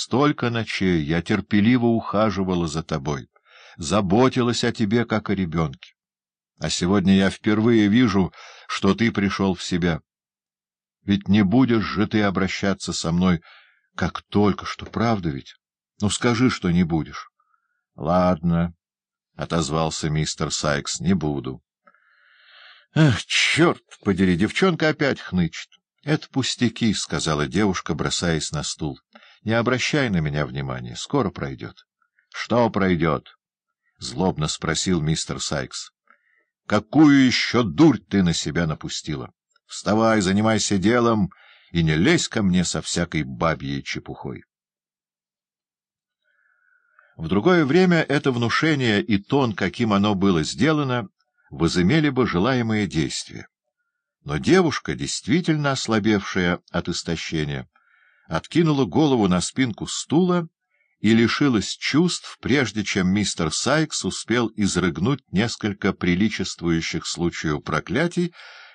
Столько ночей я терпеливо ухаживала за тобой, заботилась о тебе, как о ребенке. А сегодня я впервые вижу, что ты пришел в себя. Ведь не будешь же ты обращаться со мной, как только что, правда ведь? Ну, скажи, что не будешь. — Ладно, — отозвался мистер Сайкс, — не буду. — Ах, черт подери, девчонка опять хнычет. — Это пустяки, — сказала девушка, бросаясь на стул. — Не обращай на меня внимания, скоро пройдет. — Что пройдет? — злобно спросил мистер Сайкс. — Какую еще дурь ты на себя напустила? Вставай, занимайся делом и не лезь ко мне со всякой бабьей чепухой. В другое время это внушение и тон, каким оно было сделано, возымели бы желаемое действие. Но девушка, действительно ослабевшая от истощения, откинула голову на спинку стула и лишилась чувств, прежде чем мистер Сайкс успел изрыгнуть несколько приличествующих случаю проклятий,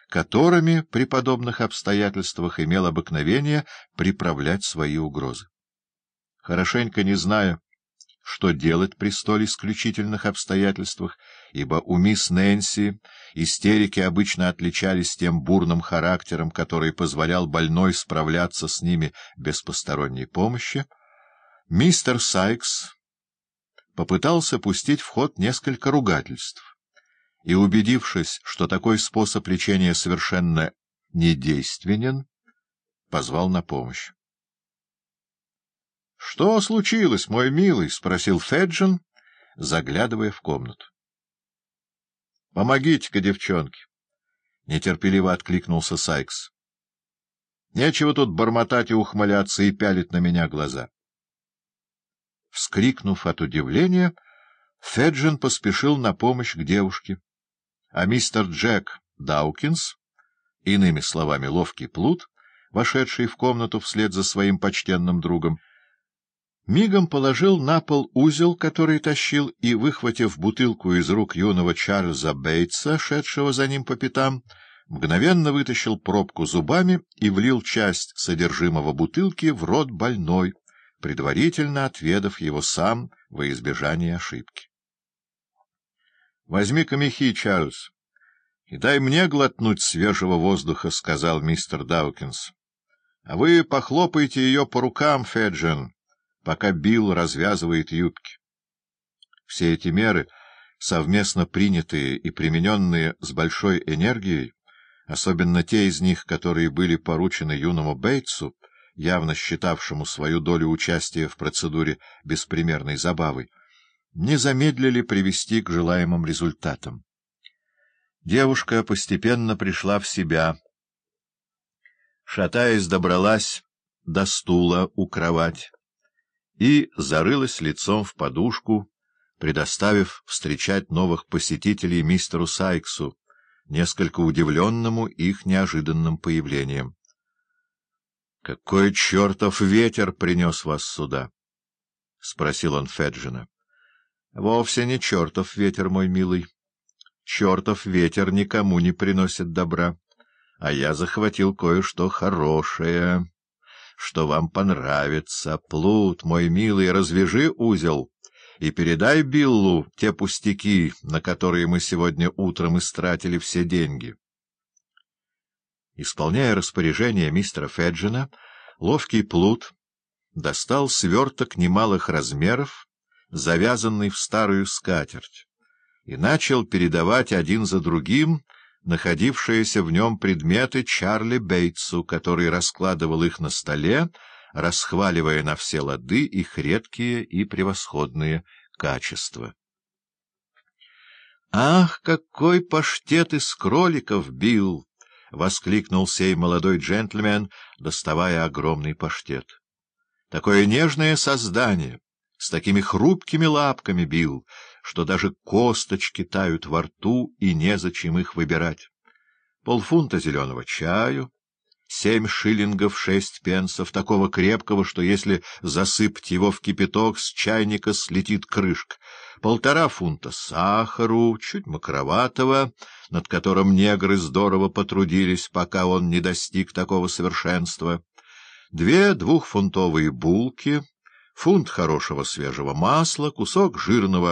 которыми при подобных обстоятельствах имел обыкновение приправлять свои угрозы. Хорошенько не зная, что делать при столь исключительных обстоятельствах, ибо у мисс Нэнси истерики обычно отличались тем бурным характером, который позволял больной справляться с ними без посторонней помощи, мистер Сайкс попытался пустить в ход несколько ругательств и, убедившись, что такой способ лечения совершенно недейственен, позвал на помощь. — Что случилось, мой милый? — спросил Феджин, заглядывая в комнату. — Помогите-ка, девчонке! — нетерпеливо откликнулся Сайкс. — Нечего тут бормотать и ухмыляться и пялить на меня глаза. Вскрикнув от удивления, Феджин поспешил на помощь к девушке, а мистер Джек Даукинс, иными словами ловкий плут, вошедший в комнату вслед за своим почтенным другом, мигом положил на пол узел, который тащил, и, выхватив бутылку из рук юного Чарльза Бейтса, шедшего за ним по пятам, мгновенно вытащил пробку зубами и влил часть содержимого бутылки в рот больной, предварительно отведав его сам во избежание ошибки. — Возьми-ка мехи, Чарльз, и дай мне глотнуть свежего воздуха, — сказал мистер Даукинс. — А вы похлопайте ее по рукам, Феджин, пока Билл развязывает юбки. Все эти меры, совместно принятые и примененные с большой энергией, особенно те из них, которые были поручены юному Бейтсу, явно считавшему свою долю участия в процедуре беспримерной забавой, не замедлили привести к желаемым результатам. Девушка постепенно пришла в себя. Шатаясь, добралась до стула у кровати и зарылась лицом в подушку, предоставив встречать новых посетителей мистеру Сайксу, несколько удивленному их неожиданным появлением. — Какой чертов ветер принес вас сюда? — спросил он Феджина. — Вовсе не чертов ветер, мой милый. Чертов ветер никому не приносит добра, а я захватил кое-что хорошее, что вам понравится. Плут, мой милый, развяжи узел и передай Биллу те пустяки, на которые мы сегодня утром истратили все деньги. Исполняя распоряжение мистера Феджина, ловкий Плут достал сверток немалых размеров, завязанный в старую скатерть, и начал передавать один за другим находившиеся в нем предметы Чарли Бейтсу, который раскладывал их на столе, расхваливая на все лады их редкие и превосходные качества. «Ах, какой паштет из кроликов, Билл!» — воскликнул сей молодой джентльмен, доставая огромный паштет. «Такое нежное создание!» с такими хрупкими лапками бил, что даже косточки тают во рту, и незачем их выбирать. Полфунта зеленого чаю, семь шиллингов шесть пенсов, такого крепкого, что если засыпать его в кипяток, с чайника слетит крышка, полтора фунта сахару, чуть макроватого, над которым негры здорово потрудились, пока он не достиг такого совершенства, две двухфунтовые булки — фунт хорошего свежего масла, кусок жирного